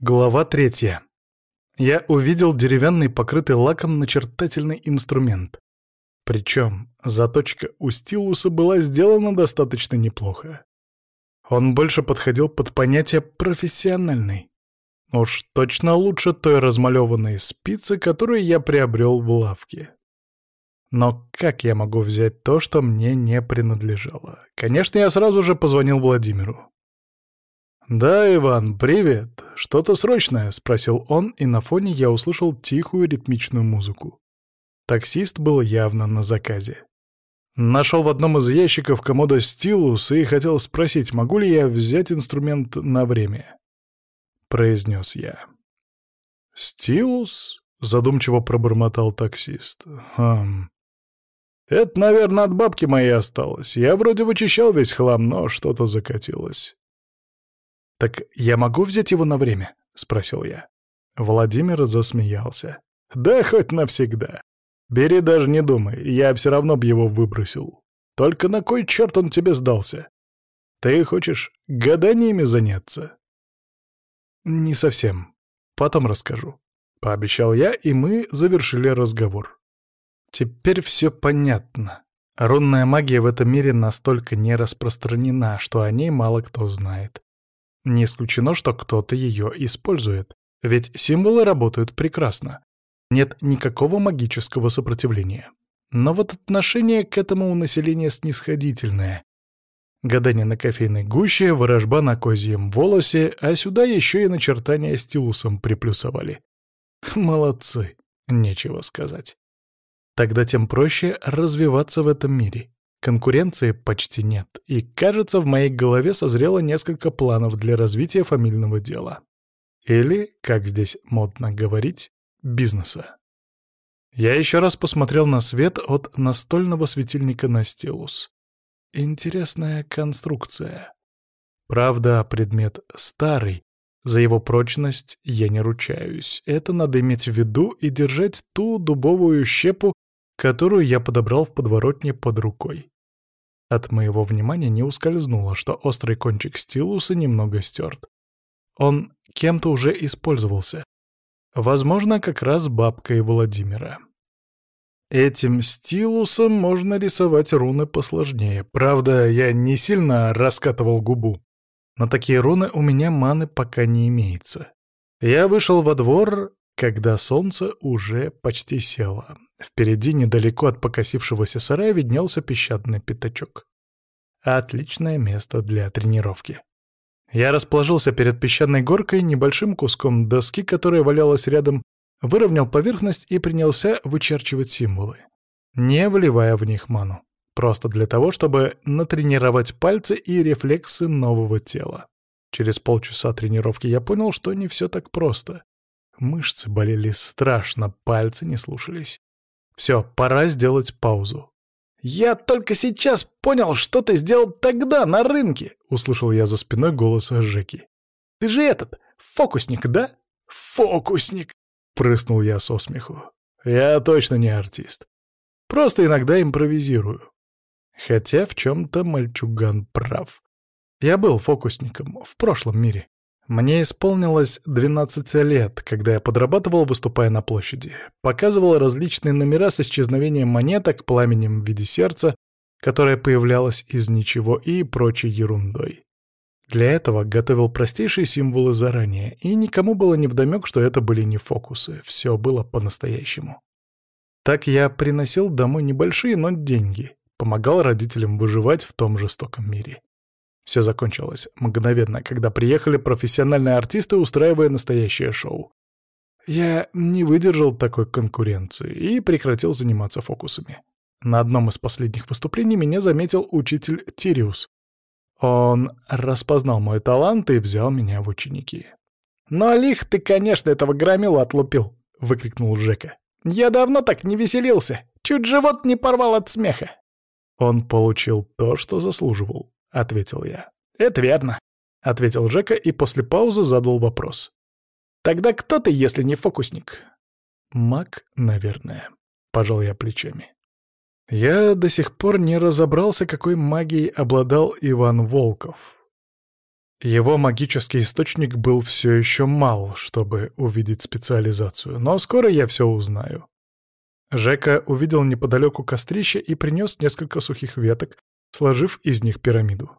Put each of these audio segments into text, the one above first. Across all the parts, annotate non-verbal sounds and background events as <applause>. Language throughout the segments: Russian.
Глава третья. Я увидел деревянный, покрытый лаком начертательный инструмент. Причем заточка у стилуса была сделана достаточно неплохо. Он больше подходил под понятие «профессиональный». Уж точно лучше той размалеванной спицы, которую я приобрел в лавке. Но как я могу взять то, что мне не принадлежало? Конечно, я сразу же позвонил Владимиру. «Да, Иван, привет. Что-то срочное?» — спросил он, и на фоне я услышал тихую ритмичную музыку. Таксист был явно на заказе. Нашел в одном из ящиков комода стилус и хотел спросить, могу ли я взять инструмент на время. Произнес я. «Стилус?» — задумчиво пробормотал таксист. «Хм... Это, наверное, от бабки моей осталось. Я вроде вычищал весь хлам, но что-то закатилось. «Так я могу взять его на время?» — спросил я. Владимир засмеялся. «Да хоть навсегда. Бери даже не думай, я все равно б его выбросил. Только на кой черт он тебе сдался? Ты хочешь гаданиями заняться?» «Не совсем. Потом расскажу», — пообещал я, и мы завершили разговор. Теперь все понятно. Рунная магия в этом мире настолько не распространена, что о ней мало кто знает. Не исключено, что кто-то ее использует, ведь символы работают прекрасно. Нет никакого магического сопротивления. Но вот отношение к этому у населения снисходительное. Гадание на кофейной гуще, ворожба на козьем волосе, а сюда еще и начертания стилусом приплюсовали. <laughs> Молодцы, нечего сказать. Тогда тем проще развиваться в этом мире. Конкуренции почти нет, и, кажется, в моей голове созрело несколько планов для развития фамильного дела. Или, как здесь модно говорить, бизнеса. Я еще раз посмотрел на свет от настольного светильника на стилус. Интересная конструкция. Правда, предмет старый, за его прочность я не ручаюсь. Это надо иметь в виду и держать ту дубовую щепу, которую я подобрал в подворотне под рукой. От моего внимания не ускользнуло, что острый кончик стилуса немного стерт. Он кем-то уже использовался. Возможно, как раз бабкой Владимира. Этим стилусом можно рисовать руны посложнее. Правда, я не сильно раскатывал губу. На такие руны у меня маны пока не имеется. Я вышел во двор, когда солнце уже почти село. Впереди, недалеко от покосившегося сарая, виднелся песчаный пятачок. Отличное место для тренировки. Я расположился перед песчаной горкой, небольшим куском доски, которая валялась рядом, выровнял поверхность и принялся вычерчивать символы, не вливая в них ману. Просто для того, чтобы натренировать пальцы и рефлексы нового тела. Через полчаса тренировки я понял, что не все так просто. Мышцы болели страшно, пальцы не слушались. Все, пора сделать паузу. «Я только сейчас понял, что ты сделал тогда на рынке!» — услышал я за спиной голос Жеки. «Ты же этот, фокусник, да?» «Фокусник!» — прыснул я со смеху. «Я точно не артист. Просто иногда импровизирую. Хотя в чем-то мальчуган прав. Я был фокусником в прошлом мире. Мне исполнилось 12 лет, когда я подрабатывал, выступая на площади. Показывал различные номера с исчезновением монеток, пламенем в виде сердца, которое появлялось из ничего и прочей ерундой. Для этого готовил простейшие символы заранее, и никому было невдомёк, что это были не фокусы, все было по-настоящему. Так я приносил домой небольшие, но деньги, помогал родителям выживать в том жестоком мире. Все закончилось мгновенно, когда приехали профессиональные артисты, устраивая настоящее шоу. Я не выдержал такой конкуренции и прекратил заниматься фокусами. На одном из последних выступлений меня заметил учитель Тириус. Он распознал мой талант и взял меня в ученики. «Но лих ты, конечно, этого громила отлупил!» — выкрикнул Жека. «Я давно так не веселился! Чуть живот не порвал от смеха!» Он получил то, что заслуживал. — ответил я. «Это верно», — ответил Джека и после паузы задал вопрос. «Тогда кто ты, если не фокусник?» «Маг, наверное», — пожал я плечами. Я до сих пор не разобрался, какой магией обладал Иван Волков. Его магический источник был все еще мал, чтобы увидеть специализацию, но скоро я все узнаю. Жека увидел неподалеку кострище и принес несколько сухих веток, сложив из них пирамиду.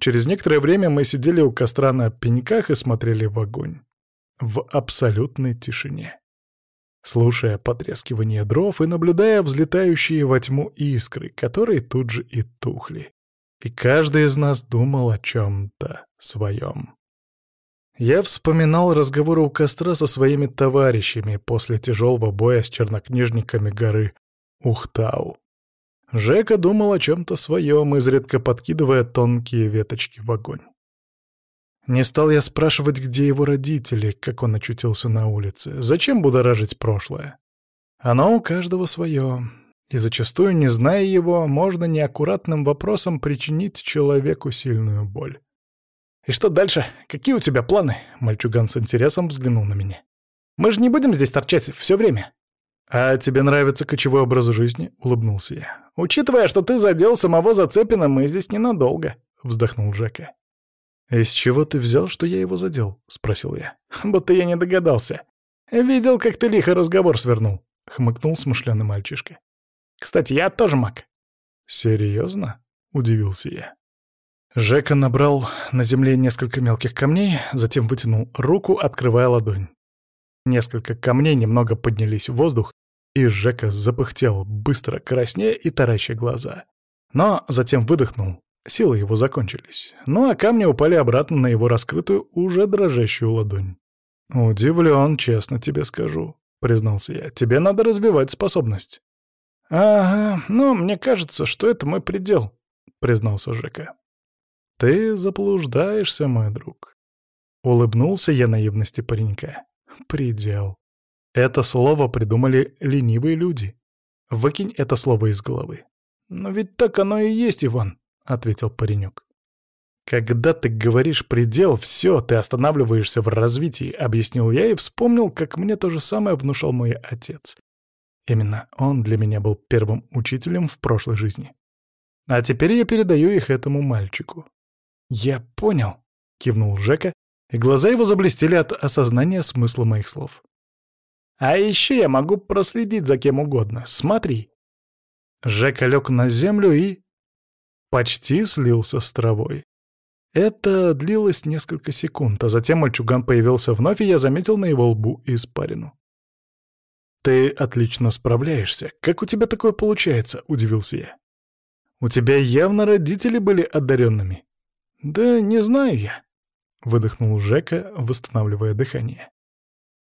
Через некоторое время мы сидели у костра на пеньках и смотрели в огонь. В абсолютной тишине. Слушая потрескивание дров и наблюдая взлетающие во тьму искры, которые тут же и тухли. И каждый из нас думал о чем-то своем. Я вспоминал разговоры у костра со своими товарищами после тяжелого боя с чернокнижниками горы Ухтау. Жека думал о чем-то своем, изредка подкидывая тонкие веточки в огонь. Не стал я спрашивать, где его родители, как он очутился на улице. Зачем будоражить прошлое? Оно у каждого свое и зачастую, не зная его, можно неаккуратным вопросом причинить человеку сильную боль. «И что дальше? Какие у тебя планы?» Мальчуган с интересом взглянул на меня. «Мы же не будем здесь торчать все время». «А тебе нравится кочевой образ жизни?» — улыбнулся я. «Учитывая, что ты задел самого Зацепина, мы здесь ненадолго», — вздохнул Жека. «Из чего ты взял, что я его задел?» — спросил я. «Будто я не догадался. Видел, как ты лихо разговор свернул», — хмыкнул смышленый мальчишка. Кстати, я тоже маг». «Серьезно?» — удивился я. Жека набрал на земле несколько мелких камней, затем вытянул руку, открывая ладонь. Несколько камней немного поднялись в воздух, и Жека запыхтел, быстро краснея и тараща глаза. Но затем выдохнул, силы его закончились. Ну а камни упали обратно на его раскрытую, уже дрожащую ладонь. «Удивлен, честно тебе скажу», — признался я. «Тебе надо развивать способность». «Ага, ну, мне кажется, что это мой предел», — признался Жека. «Ты заблуждаешься, мой друг». Улыбнулся я наивности паренька. «Предел. Это слово придумали ленивые люди. Выкинь это слово из головы». «Но ведь так оно и есть, Иван», — ответил паренек. «Когда ты говоришь «предел», все, ты останавливаешься в развитии», — объяснил я и вспомнил, как мне то же самое внушал мой отец. Именно он для меня был первым учителем в прошлой жизни. А теперь я передаю их этому мальчику. «Я понял», — кивнул Жека, и глаза его заблестели от осознания смысла моих слов. «А еще я могу проследить за кем угодно. Смотри». Жека лег на землю и... почти слился с травой. Это длилось несколько секунд, а затем мальчуган появился вновь, и я заметил на его лбу испарину. «Ты отлично справляешься. Как у тебя такое получается?» — удивился я. «У тебя явно родители были одаренными». «Да не знаю я», — выдохнул Жека, восстанавливая дыхание.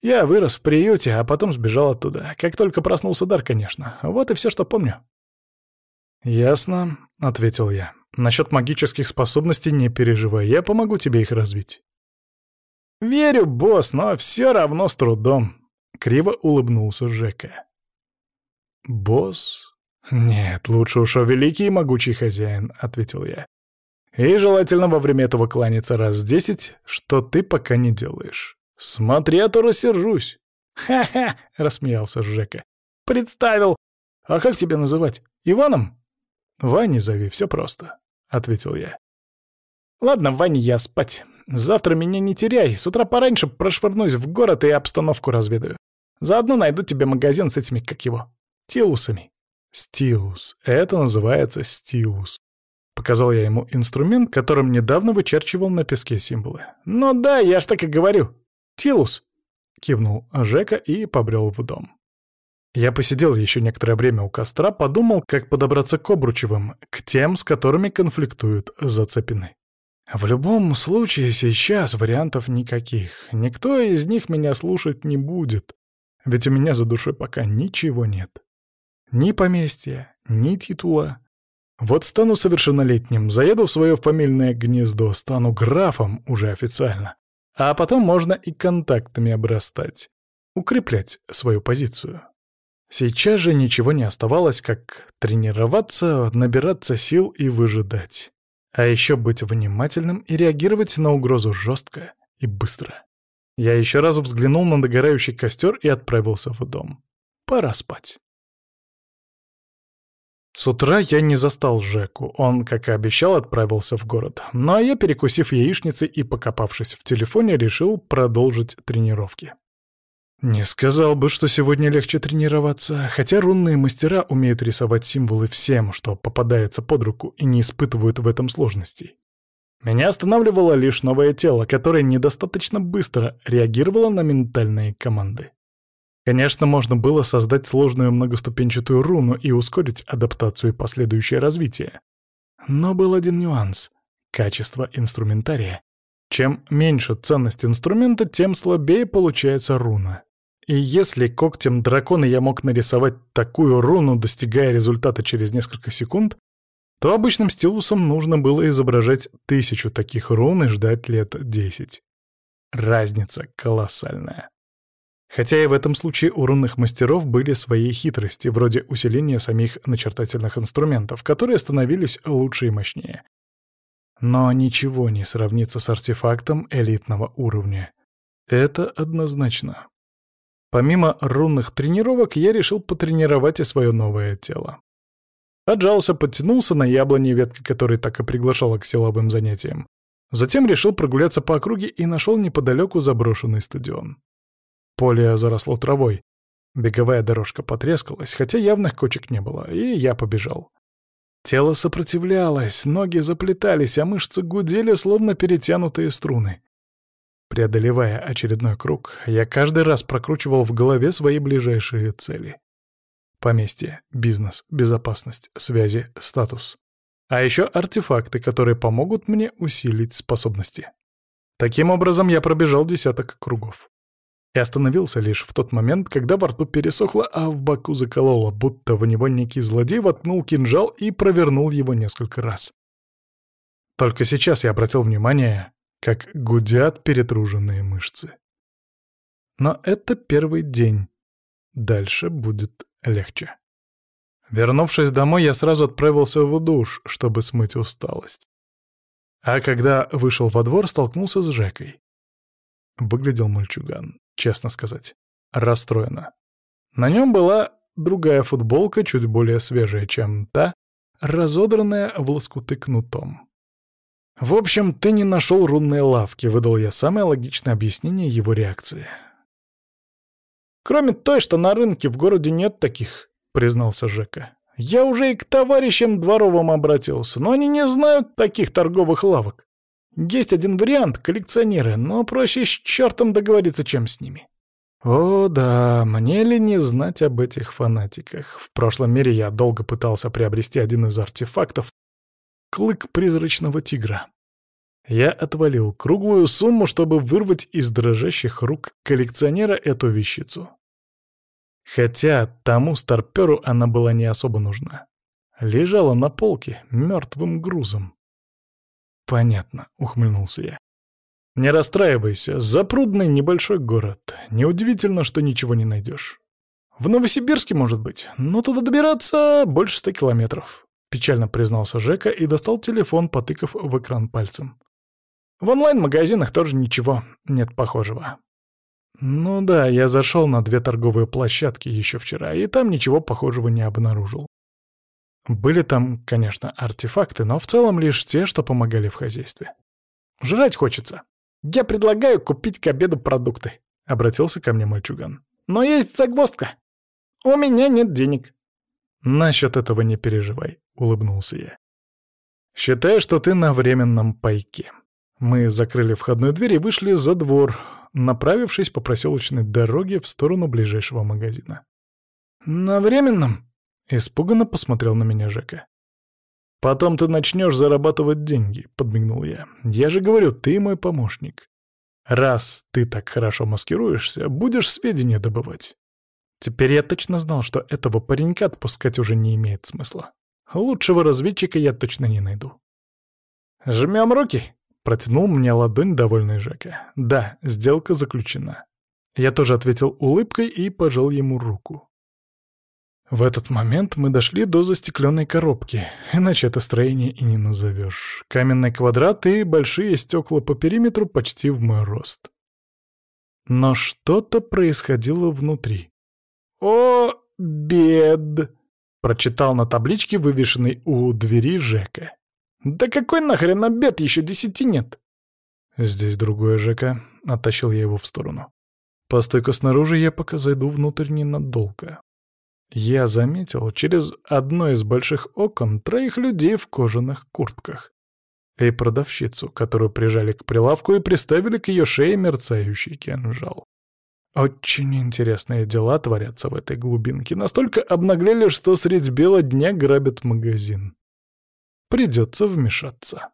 «Я вырос в приюте, а потом сбежал оттуда. Как только проснулся дар, конечно. Вот и все, что помню». «Ясно», — ответил я. «Насчет магических способностей не переживай, я помогу тебе их развить». «Верю, босс, но все равно с трудом», Криво улыбнулся Жека. «Босс? Нет, лучше уж о великий и могучий хозяин», — ответил я. «И желательно во время этого кланяться раз десять, что ты пока не делаешь. Смотри, а то рассержусь». «Ха-ха!» — рассмеялся Жека. «Представил! А как тебя называть? Иваном?» «Ваней зови, все просто», — ответил я. «Ладно, Ваня, я спать. Завтра меня не теряй. С утра пораньше прошвырнусь в город и обстановку разведаю. Заодно найду тебе магазин с этими, как его, тилусами. Стилус. Это называется стилус. Показал я ему инструмент, которым недавно вычерчивал на песке символы. «Ну да, я ж так и говорю. Тилус!» Кивнул Жека и побрел в дом. Я посидел еще некоторое время у костра, подумал, как подобраться к Обручевым, к тем, с которыми конфликтуют зацепины. В любом случае, сейчас вариантов никаких. Никто из них меня слушать не будет. Ведь у меня за душой пока ничего нет. Ни поместья, ни титула. Вот стану совершеннолетним, заеду в свое фамильное гнездо, стану графом уже официально. А потом можно и контактами обрастать, укреплять свою позицию. Сейчас же ничего не оставалось, как тренироваться, набираться сил и выжидать. А еще быть внимательным и реагировать на угрозу жестко и быстро. Я еще раз взглянул на догорающий костер и отправился в дом. Пора спать. С утра я не застал Жеку, он, как и обещал, отправился в город. Ну а я, перекусив яичницей и покопавшись в телефоне, решил продолжить тренировки. Не сказал бы, что сегодня легче тренироваться, хотя рунные мастера умеют рисовать символы всем, что попадается под руку, и не испытывают в этом сложностей. Меня останавливало лишь новое тело, которое недостаточно быстро реагировало на ментальные команды. Конечно, можно было создать сложную многоступенчатую руну и ускорить адаптацию и последующее развитие. Но был один нюанс — качество инструментария. Чем меньше ценность инструмента, тем слабее получается руна. И если когтем дракона я мог нарисовать такую руну, достигая результата через несколько секунд, то обычным стилусом нужно было изображать тысячу таких рун и ждать лет десять. Разница колоссальная. Хотя и в этом случае у рунных мастеров были свои хитрости, вроде усиления самих начертательных инструментов, которые становились лучше и мощнее. Но ничего не сравнится с артефактом элитного уровня. Это однозначно. Помимо рунных тренировок, я решил потренировать и свое новое тело. Отжался, подтянулся на яблоне, ветка которой так и приглашала к силовым занятиям. Затем решил прогуляться по округе и нашел неподалеку заброшенный стадион. Поле заросло травой. Беговая дорожка потрескалась, хотя явных кочек не было, и я побежал. Тело сопротивлялось, ноги заплетались, а мышцы гудели, словно перетянутые струны. Преодолевая очередной круг, я каждый раз прокручивал в голове свои ближайшие цели. Поместье, бизнес, безопасность, связи, статус. А еще артефакты, которые помогут мне усилить способности. Таким образом, я пробежал десяток кругов. И остановился лишь в тот момент, когда во рту пересохло, а в боку закололо, будто в него некий злодей воткнул кинжал и провернул его несколько раз. Только сейчас я обратил внимание, как гудят перетруженные мышцы. Но это первый день. Дальше будет легче. Вернувшись домой, я сразу отправился в душ, чтобы смыть усталость. А когда вышел во двор, столкнулся с Жекой. Выглядел мальчуган, честно сказать, расстроенно. На нем была другая футболка, чуть более свежая, чем та, разодранная в лоскуты кнутом. «В общем, ты не нашел рунные лавки», — выдал я самое логичное объяснение его реакции. «Кроме той, что на рынке в городе нет таких», — признался Жека. «Я уже и к товарищам дворовым обратился, но они не знают таких торговых лавок. Есть один вариант — коллекционеры, но проще с чертом договориться, чем с ними». О да, мне ли не знать об этих фанатиках? В прошлом мире я долго пытался приобрести один из артефактов, клык призрачного тигра. Я отвалил круглую сумму, чтобы вырвать из дрожащих рук коллекционера эту вещицу. Хотя тому старперу она была не особо нужна. Лежала на полке мертвым грузом. «Понятно», — ухмыльнулся я. «Не расстраивайся, запрудный небольшой город. Неудивительно, что ничего не найдешь. В Новосибирске, может быть, но туда добираться больше ста километров. Печально признался Жека и достал телефон, потыкав в экран пальцем. В онлайн-магазинах тоже ничего нет похожего. Ну да, я зашел на две торговые площадки еще вчера, и там ничего похожего не обнаружил. Были там, конечно, артефакты, но в целом лишь те, что помогали в хозяйстве. Жрать хочется. Я предлагаю купить к обеду продукты, — обратился ко мне мальчуган. Но есть загвоздка. У меня нет денег. Насчет этого не переживай. — улыбнулся я. «Считай, что ты на временном пайке». Мы закрыли входную дверь и вышли за двор, направившись по проселочной дороге в сторону ближайшего магазина. «На временном?» — испуганно посмотрел на меня Жека. «Потом ты начнешь зарабатывать деньги», — подмигнул я. «Я же говорю, ты мой помощник. Раз ты так хорошо маскируешься, будешь сведения добывать». Теперь я точно знал, что этого паренька отпускать уже не имеет смысла. Лучшего разведчика я точно не найду. «Жмем руки!» — протянул мне ладонь довольный Жека. «Да, сделка заключена». Я тоже ответил улыбкой и пожал ему руку. В этот момент мы дошли до застекленной коробки, иначе это строение и не назовешь. Каменный квадрат и большие стекла по периметру почти в мой рост. Но что-то происходило внутри. «О, бед!» Прочитал на табличке, вывешенной у двери Жека. «Да какой нахрен обед? Еще десяти нет!» «Здесь другое ЖК», — оттащил я его в сторону. «Постой-ка снаружи, я пока зайду внутрь ненадолго». Я заметил через одно из больших окон троих людей в кожаных куртках и продавщицу, которую прижали к прилавку и приставили к ее шее мерцающий кинжал. Очень интересные дела творятся в этой глубинке. Настолько обнаглели, что средь бела дня грабят магазин. Придется вмешаться.